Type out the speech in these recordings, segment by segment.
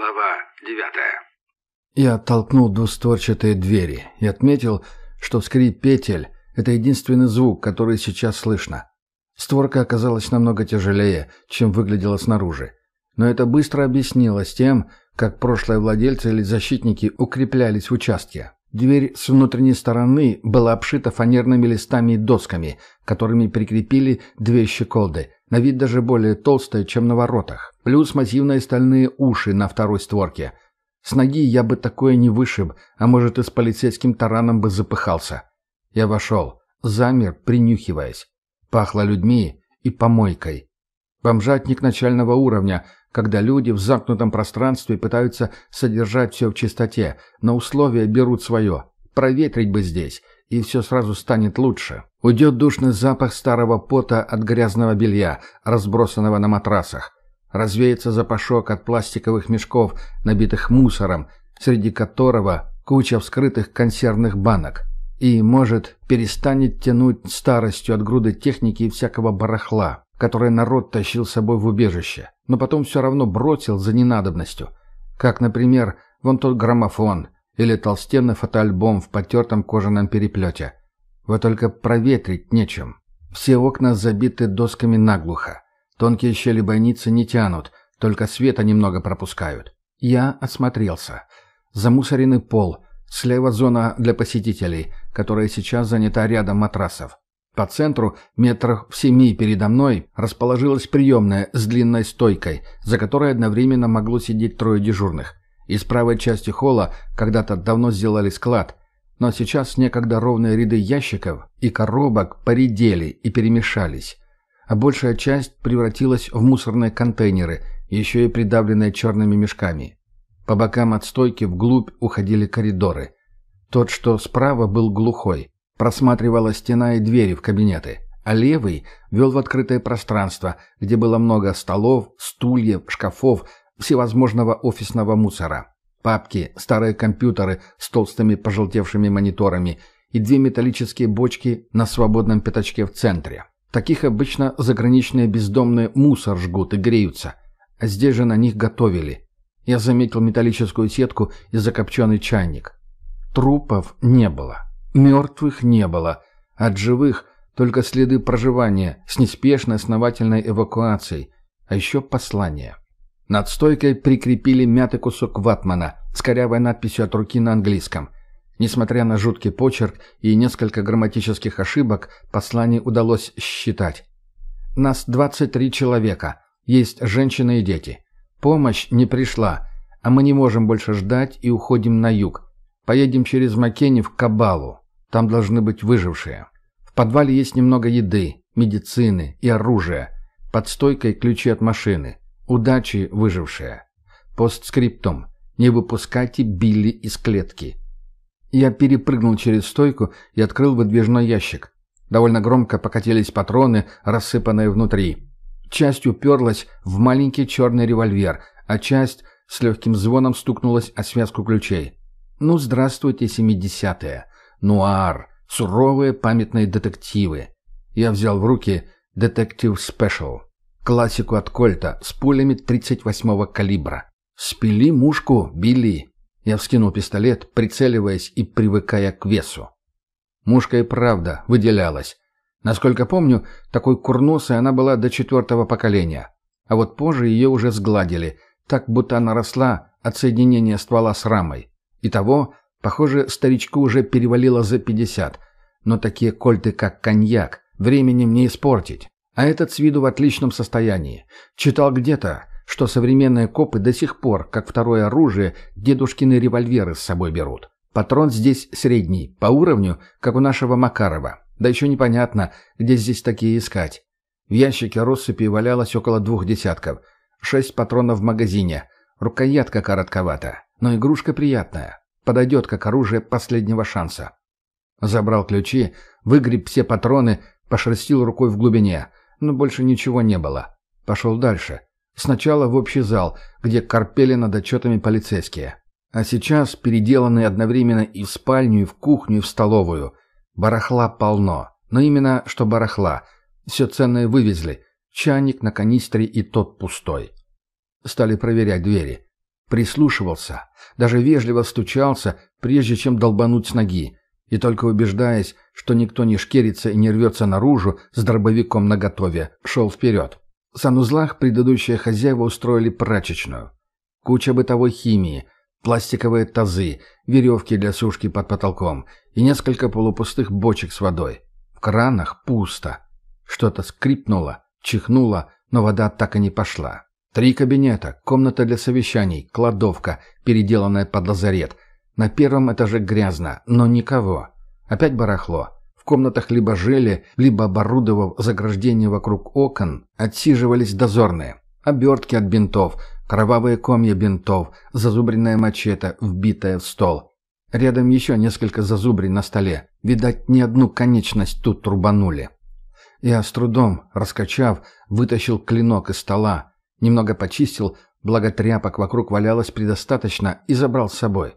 Глава девятая. Я оттолкнул двустворчатые двери и отметил, что скрип петель — это единственный звук, который сейчас слышно. Створка оказалась намного тяжелее, чем выглядела снаружи. Но это быстро объяснилось тем, как прошлые владельцы или защитники укреплялись в участке. Дверь с внутренней стороны была обшита фанерными листами и досками, которыми прикрепили две щеколды, на вид даже более толстые, чем на воротах, плюс массивные стальные уши на второй створке. С ноги я бы такое не вышиб, а может и с полицейским тараном бы запыхался. Я вошел, замер, принюхиваясь. Пахло людьми и помойкой. Бомжатник начального уровня, когда люди в замкнутом пространстве пытаются содержать все в чистоте, но условия берут свое. Проветрить бы здесь, и все сразу станет лучше. Уйдет душный запах старого пота от грязного белья, разбросанного на матрасах. Развеется запашок от пластиковых мешков, набитых мусором, среди которого куча вскрытых консервных банок. И, может, перестанет тянуть старостью от груды техники и всякого барахла которое народ тащил с собой в убежище, но потом все равно бросил за ненадобностью. Как, например, вон тот граммофон или толстенный фотоальбом в потертом кожаном переплете. Вот только проветрить нечем. Все окна забиты досками наглухо. Тонкие щели бойницы не тянут, только света немного пропускают. Я осмотрелся. Замусоренный пол, слева зона для посетителей, которая сейчас занята рядом матрасов. По центру, метрах в семи передо мной, расположилась приемная с длинной стойкой, за которой одновременно могло сидеть трое дежурных. Из правой части холла когда-то давно сделали склад, но сейчас некогда ровные ряды ящиков и коробок поредели и перемешались, а большая часть превратилась в мусорные контейнеры, еще и придавленные черными мешками. По бокам от стойки вглубь уходили коридоры. Тот, что справа, был глухой. Просматривала стена и двери в кабинеты, а левый вел в открытое пространство, где было много столов, стульев, шкафов, всевозможного офисного мусора. Папки, старые компьютеры с толстыми пожелтевшими мониторами и две металлические бочки на свободном пятачке в центре. Таких обычно заграничные бездомные мусор жгут и греются. А здесь же на них готовили. Я заметил металлическую сетку и закопченный чайник. Трупов не было. Мертвых не было. От живых только следы проживания с неспешной основательной эвакуацией. А еще послание. Над стойкой прикрепили мятый кусок ватмана с корявой надписью от руки на английском. Несмотря на жуткий почерк и несколько грамматических ошибок, послание удалось считать. Нас 23 человека. Есть женщины и дети. Помощь не пришла, а мы не можем больше ждать и уходим на юг. Поедем через Маккенни в Кабалу. Там должны быть выжившие. В подвале есть немного еды, медицины и оружия. Под стойкой ключи от машины. Удачи, выжившие. Постскриптум. Не выпускайте Билли из клетки. Я перепрыгнул через стойку и открыл выдвижной ящик. Довольно громко покатились патроны, рассыпанные внутри. Часть уперлась в маленький черный револьвер, а часть с легким звоном стукнулась о связку ключей. Ну, здравствуйте, семидесятые нуар, суровые памятные детективы. Я взял в руки «Детектив Спешл», классику от Кольта с пулями 38-го калибра. «Спили мушку, Билли!» Я вскинул пистолет, прицеливаясь и привыкая к весу. Мушка и правда выделялась. Насколько помню, такой курносой она была до четвертого поколения. А вот позже ее уже сгладили, так будто она росла от соединения ствола с рамой. Итого Похоже, старичку уже перевалило за пятьдесят, но такие кольты, как коньяк, временем не испортить. А этот с виду в отличном состоянии. Читал где-то, что современные копы до сих пор, как второе оружие, дедушкины револьверы с собой берут. Патрон здесь средний, по уровню, как у нашего Макарова. Да еще непонятно, где здесь такие искать. В ящике россыпи валялось около двух десятков. Шесть патронов в магазине. Рукоятка коротковата, но игрушка приятная подойдет как оружие последнего шанса. Забрал ключи, выгреб все патроны, пошерстил рукой в глубине, но больше ничего не было. Пошел дальше. Сначала в общий зал, где корпели над отчетами полицейские. А сейчас переделаны одновременно и в спальню, и в кухню, и в столовую. Барахла полно. Но именно что барахла. Все ценное вывезли. Чайник на канистре и тот пустой. Стали проверять двери. Прислушивался, даже вежливо стучался, прежде чем долбануть с ноги, и только убеждаясь, что никто не шкерится и не рвется наружу с дробовиком наготове, шел вперед. В санузлах предыдущие хозяева устроили прачечную. Куча бытовой химии, пластиковые тазы, веревки для сушки под потолком и несколько полупустых бочек с водой. В кранах пусто. Что-то скрипнуло, чихнуло, но вода так и не пошла. Три кабинета, комната для совещаний, кладовка, переделанная под лазарет. На первом этаже грязно, но никого. Опять барахло. В комнатах либо жили, либо оборудовав заграждение вокруг окон, отсиживались дозорные. Обертки от бинтов, кровавые комья бинтов, зазубренная мачете, вбитая в стол. Рядом еще несколько зазубрин на столе. Видать, ни одну конечность тут трубанули. Я с трудом, раскачав, вытащил клинок из стола, немного почистил, благо тряпок вокруг валялось предостаточно, и забрал с собой.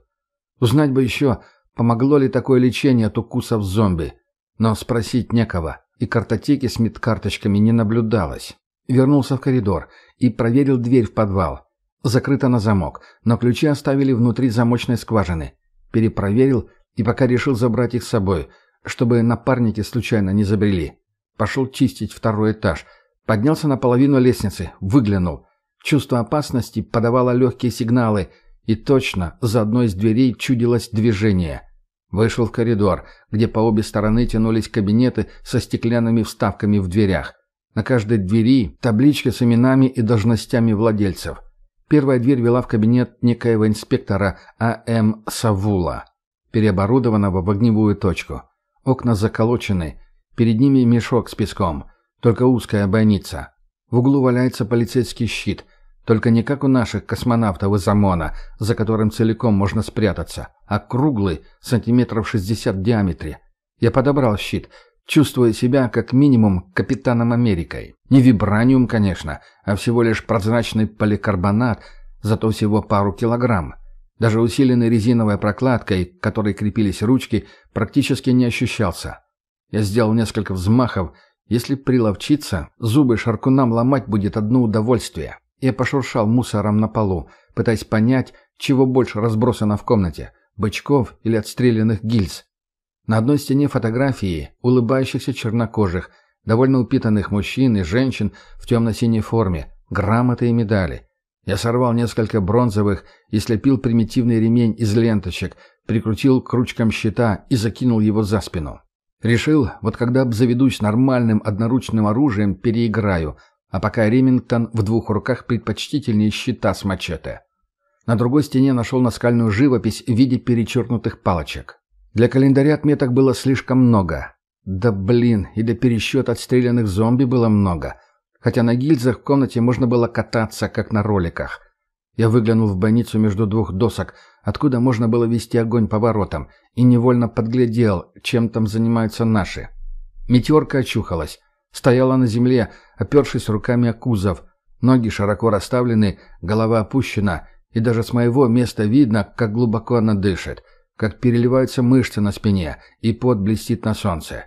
Узнать бы еще, помогло ли такое лечение от укусов зомби. Но спросить некого, и картотеки с медкарточками не наблюдалось. Вернулся в коридор и проверил дверь в подвал. Закрыта на замок, но ключи оставили внутри замочной скважины. Перепроверил и пока решил забрать их с собой, чтобы напарники случайно не забрели. Пошел чистить второй этаж. Поднялся на половину лестницы, выглянул. Чувство опасности подавало легкие сигналы, и точно за одной из дверей чудилось движение. Вышел в коридор, где по обе стороны тянулись кабинеты со стеклянными вставками в дверях. На каждой двери табличка с именами и должностями владельцев. Первая дверь вела в кабинет некоего инспектора А.М. Савула, переоборудованного в огневую точку. Окна заколочены, Перед ними мешок с песком, только узкая бойница. В углу валяется полицейский щит, только не как у наших космонавтов из ОМОНа, за которым целиком можно спрятаться, а круглый, сантиметров 60 в диаметре. Я подобрал щит, чувствуя себя как минимум капитаном Америкой. Не вибраниум, конечно, а всего лишь прозрачный поликарбонат, зато всего пару килограмм. Даже усиленный резиновой прокладкой, к которой крепились ручки, практически не ощущался. Я сделал несколько взмахов. Если приловчиться, зубы шаркунам ломать будет одно удовольствие. Я пошуршал мусором на полу, пытаясь понять, чего больше разбросано в комнате – бычков или отстрелянных гильз. На одной стене фотографии улыбающихся чернокожих, довольно упитанных мужчин и женщин в темно-синей форме, грамоты и медали. Я сорвал несколько бронзовых и слепил примитивный ремень из ленточек, прикрутил к ручкам щита и закинул его за спину. Решил, вот когда обзаведусь нормальным одноручным оружием, переиграю, а пока Ремингтон в двух руках предпочтительнее щита с мачете. На другой стене нашел наскальную живопись в виде перечеркнутых палочек. Для календаря отметок было слишком много. Да блин, и для пересчета отстрелянных зомби было много. Хотя на гильзах в комнате можно было кататься, как на роликах. Я выглянул в больницу между двух досок, откуда можно было вести огонь по воротам, и невольно подглядел, чем там занимаются наши. Метеорка очухалась. Стояла на земле, опершись руками о кузов. Ноги широко расставлены, голова опущена, и даже с моего места видно, как глубоко она дышит, как переливаются мышцы на спине, и пот блестит на солнце.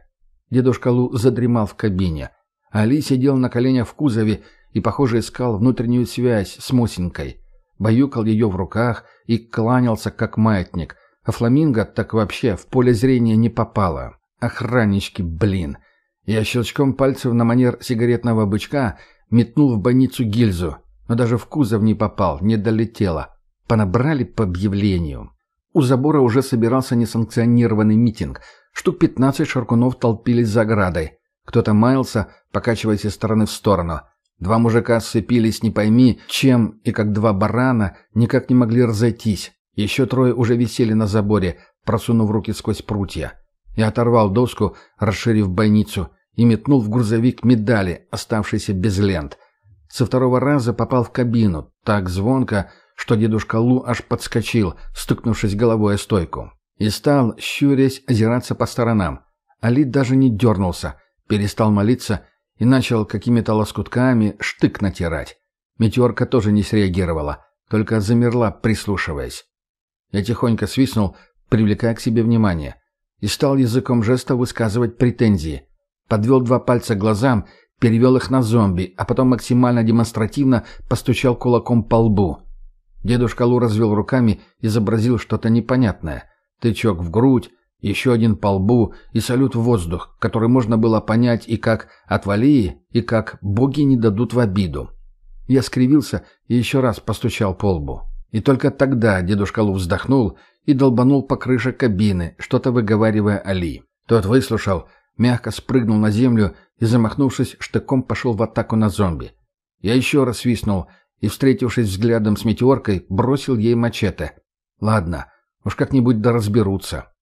Дедушка Лу задремал в кабине. Али сидел на коленях в кузове и, похоже, искал внутреннюю связь с Мосинкой баюкал ее в руках и кланялся, как маятник, а фламинго так вообще в поле зрения не попало. Охраннички, блин. Я щелчком пальцев на манер сигаретного бычка метнул в больницу гильзу, но даже в кузов не попал, не долетело. Понабрали по объявлению. У забора уже собирался несанкционированный митинг. Штук пятнадцать шаркунов толпились за оградой. Кто-то маялся, покачиваясь из стороны в сторону – Два мужика сцепились не пойми, чем, и как два барана никак не могли разойтись. Еще трое уже висели на заборе, просунув руки сквозь прутья. Я оторвал доску, расширив бойницу, и метнул в грузовик медали, оставшиеся без лент. Со второго раза попал в кабину, так звонко, что дедушка Лу аж подскочил, стукнувшись головой о стойку. И стал, щурясь, озираться по сторонам. Али даже не дернулся, перестал молиться и начал какими-то лоскутками штык натирать. Метеорка тоже не среагировала, только замерла, прислушиваясь. Я тихонько свистнул, привлекая к себе внимание, и стал языком жеста высказывать претензии. Подвел два пальца к глазам, перевел их на зомби, а потом максимально демонстративно постучал кулаком по лбу. Дедушка Лу развел руками, изобразил что-то непонятное. Тычок в грудь, еще один по лбу и салют в воздух, который можно было понять и как «отвали», и как «боги не дадут в обиду». Я скривился и еще раз постучал по лбу. И только тогда дедушка Лу вздохнул и долбанул по крыше кабины, что-то выговаривая Али. Тот выслушал, мягко спрыгнул на землю и, замахнувшись, штыком пошел в атаку на зомби. Я еще раз свистнул и, встретившись взглядом с метеоркой, бросил ей мачете. Ладно, уж как-нибудь да разберутся.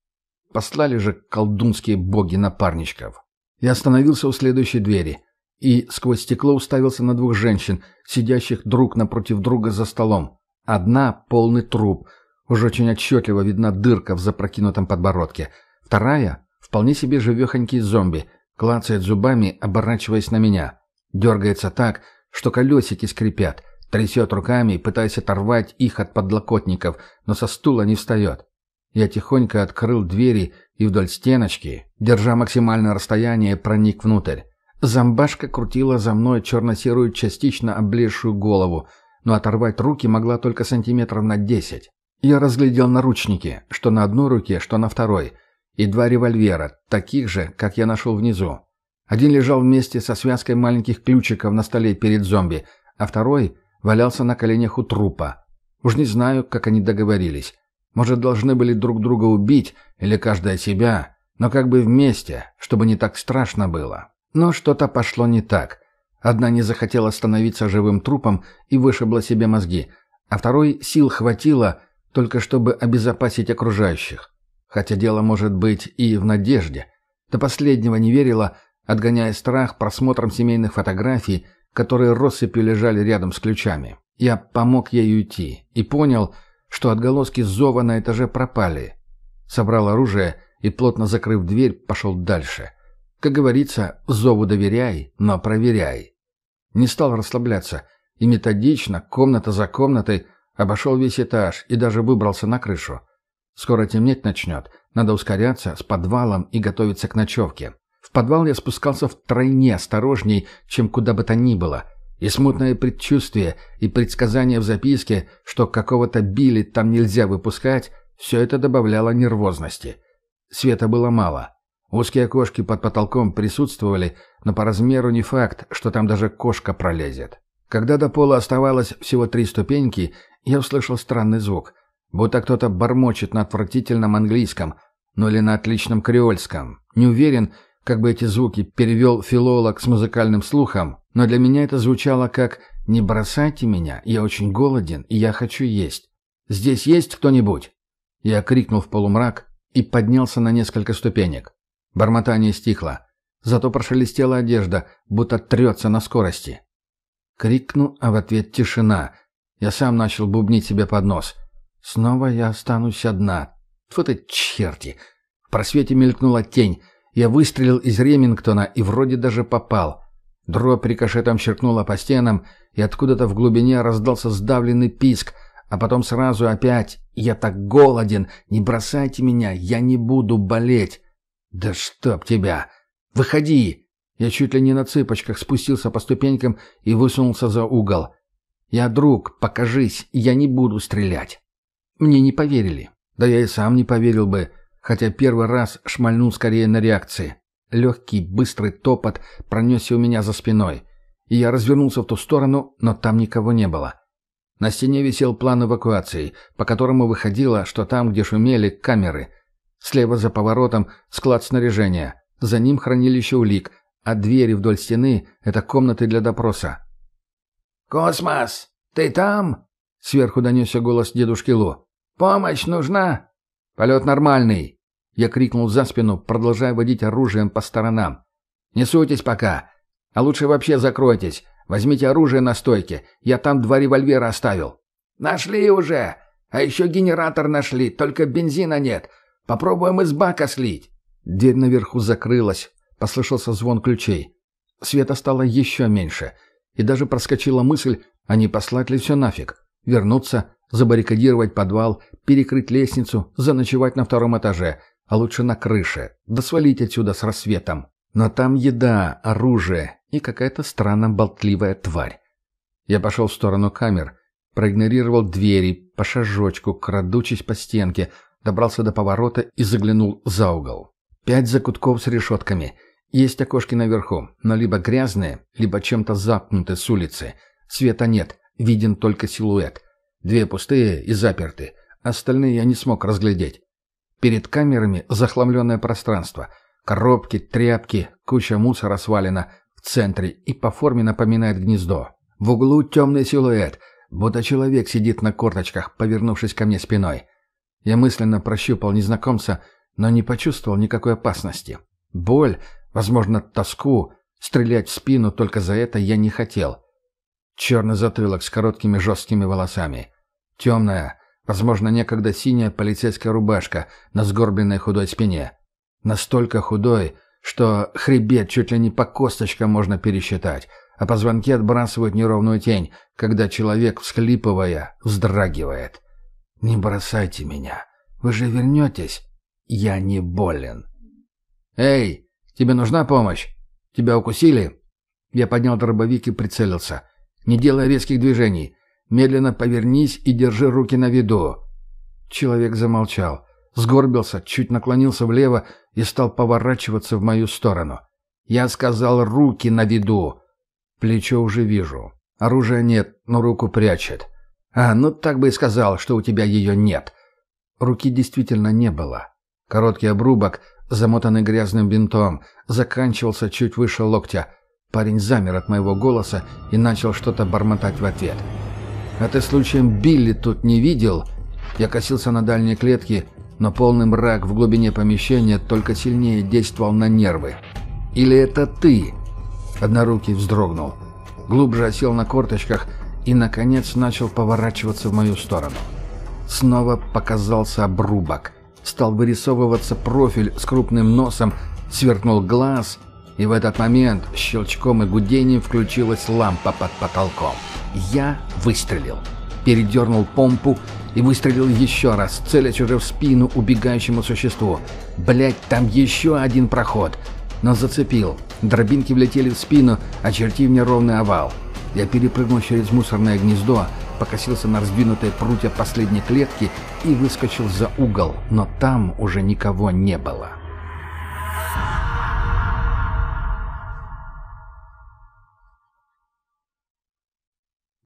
Послали же колдунские боги напарничков. Я остановился у следующей двери и сквозь стекло уставился на двух женщин, сидящих друг напротив друга за столом. Одна — полный труп. Уже очень отчетливо видна дырка в запрокинутом подбородке. Вторая — вполне себе живехонький зомби, клацает зубами, оборачиваясь на меня. Дергается так, что колесики скрипят, трясет руками, пытаясь оторвать их от подлокотников, но со стула не встает. Я тихонько открыл двери и вдоль стеночки, держа максимальное расстояние, проник внутрь. Зомбашка крутила за мной черно-серую частично облезшую голову, но оторвать руки могла только сантиметров на десять. Я разглядел наручники, что на одной руке, что на второй, и два револьвера, таких же, как я нашел внизу. Один лежал вместе со связкой маленьких ключиков на столе перед зомби, а второй валялся на коленях у трупа. Уж не знаю, как они договорились. Может, должны были друг друга убить, или каждая себя, но как бы вместе, чтобы не так страшно было. Но что-то пошло не так. Одна не захотела становиться живым трупом и вышибла себе мозги, а второй сил хватило, только чтобы обезопасить окружающих. Хотя дело может быть и в надежде. До последнего не верила, отгоняя страх просмотром семейных фотографий, которые россыпью лежали рядом с ключами. Я помог ей уйти и понял, что отголоски зова на этаже пропали. Собрал оружие и, плотно закрыв дверь, пошел дальше. Как говорится, зову доверяй, но проверяй. Не стал расслабляться и методично, комната за комнатой, обошел весь этаж и даже выбрался на крышу. Скоро темнеть начнет, надо ускоряться с подвалом и готовиться к ночевке. В подвал я спускался втройне осторожней, чем куда бы то ни было — и смутное предчувствие, и предсказание в записке, что какого-то Билли там нельзя выпускать, все это добавляло нервозности. Света было мало. Узкие окошки под потолком присутствовали, но по размеру не факт, что там даже кошка пролезет. Когда до пола оставалось всего три ступеньки, я услышал странный звук, будто кто-то бормочет на отвратительном английском, ну или на отличном креольском. Не уверен, как бы эти звуки перевел филолог с музыкальным слухом, но для меня это звучало как «Не бросайте меня, я очень голоден, и я хочу есть. Здесь есть кто-нибудь?» Я крикнул в полумрак и поднялся на несколько ступенек. Бормотание стихло. Зато прошелестела одежда, будто трется на скорости. Крикну, а в ответ тишина. Я сам начал бубнить себе под нос. Снова я останусь одна. Тьфу ты, черти! В просвете мелькнула тень — я выстрелил из Ремингтона и вроде даже попал. Дробь рикошетом черкнула по стенам, и откуда-то в глубине раздался сдавленный писк, а потом сразу опять «Я так голоден! Не бросайте меня! Я не буду болеть!» «Да чтоб тебя! Выходи!» Я чуть ли не на цыпочках спустился по ступенькам и высунулся за угол. «Я друг, покажись, я не буду стрелять!» Мне не поверили. Да я и сам не поверил бы, хотя первый раз шмальнул скорее на реакции. Легкий, быстрый топот пронесся у меня за спиной, и я развернулся в ту сторону, но там никого не было. На стене висел план эвакуации, по которому выходило, что там, где шумели, камеры. Слева за поворотом склад снаряжения, за ним хранилище улик, а двери вдоль стены — это комнаты для допроса. «Космос, ты там?» — сверху донесся голос дедушки Лу. «Помощь нужна?» «Полет нормальный!» Я крикнул за спину, продолжая водить оружием по сторонам. «Не суйтесь пока! А лучше вообще закройтесь! Возьмите оружие на стойке! Я там два револьвера оставил!» «Нашли уже! А еще генератор нашли, только бензина нет! Попробуем из бака слить!» Дверь наверху закрылась, послышался звон ключей. Света стало еще меньше, и даже проскочила мысль, а не послать ли все нафиг? Вернуться, забаррикадировать подвал, перекрыть лестницу, заночевать на втором этаже, а лучше на крыше, да свалить отсюда с рассветом. Но там еда, оружие и какая-то странно болтливая тварь. Я пошел в сторону камер, проигнорировал двери, по шажочку, крадучись по стенке, добрался до поворота и заглянул за угол. Пять закутков с решетками. Есть окошки наверху, но либо грязные, либо чем-то запнуты с улицы. Света нет, виден только силуэт. Две пустые и заперты. Остальные я не смог разглядеть. Перед камерами захламленное пространство. Коробки, тряпки, куча мусора свалена в центре и по форме напоминает гнездо. В углу темный силуэт, будто человек сидит на корточках, повернувшись ко мне спиной. Я мысленно прощупал незнакомца, но не почувствовал никакой опасности. Боль, возможно, тоску, стрелять в спину только за это я не хотел. Черный затылок с короткими жесткими волосами. Темная, возможно, некогда синяя полицейская рубашка на сгорбленной худой спине. Настолько худой, что хребет чуть ли не по косточкам можно пересчитать, а позвонки отбрасывают неровную тень, когда человек, всхлипывая, вздрагивает. «Не бросайте меня. Вы же вернетесь?» «Я не болен». «Эй, тебе нужна помощь? Тебя укусили?» Я поднял дробовик и прицелился. «Не делай резких движений. Медленно повернись и держи руки на виду». Человек замолчал, сгорбился, чуть наклонился влево и стал поворачиваться в мою сторону. Я сказал «руки на виду». Плечо уже вижу. Оружия нет, но руку прячет. А, ну так бы и сказал, что у тебя ее нет. Руки действительно не было. Короткий обрубок, замотанный грязным бинтом, заканчивался чуть выше локтя. Парень замер от моего голоса и начал что-то бормотать в ответ. «А ты случаем Билли тут не видел?» Я косился на дальние клетки, но полный мрак в глубине помещения только сильнее действовал на нервы. «Или это ты?» Однорукий вздрогнул. Глубже осел на корточках и, наконец, начал поворачиваться в мою сторону. Снова показался обрубок – стал вырисовываться профиль с крупным носом, сверкнул глаз, и в этот момент щелчком и гудением включилась лампа под потолком. Я выстрелил. Передернул помпу и выстрелил еще раз, целясь уже в спину убегающему существу. Блять, там еще один проход. Но зацепил. Дробинки влетели в спину, очертив неровный овал. Я перепрыгнул через мусорное гнездо, покосился на раздвинутые прутья последней клетки и выскочил за угол, но там уже никого не было.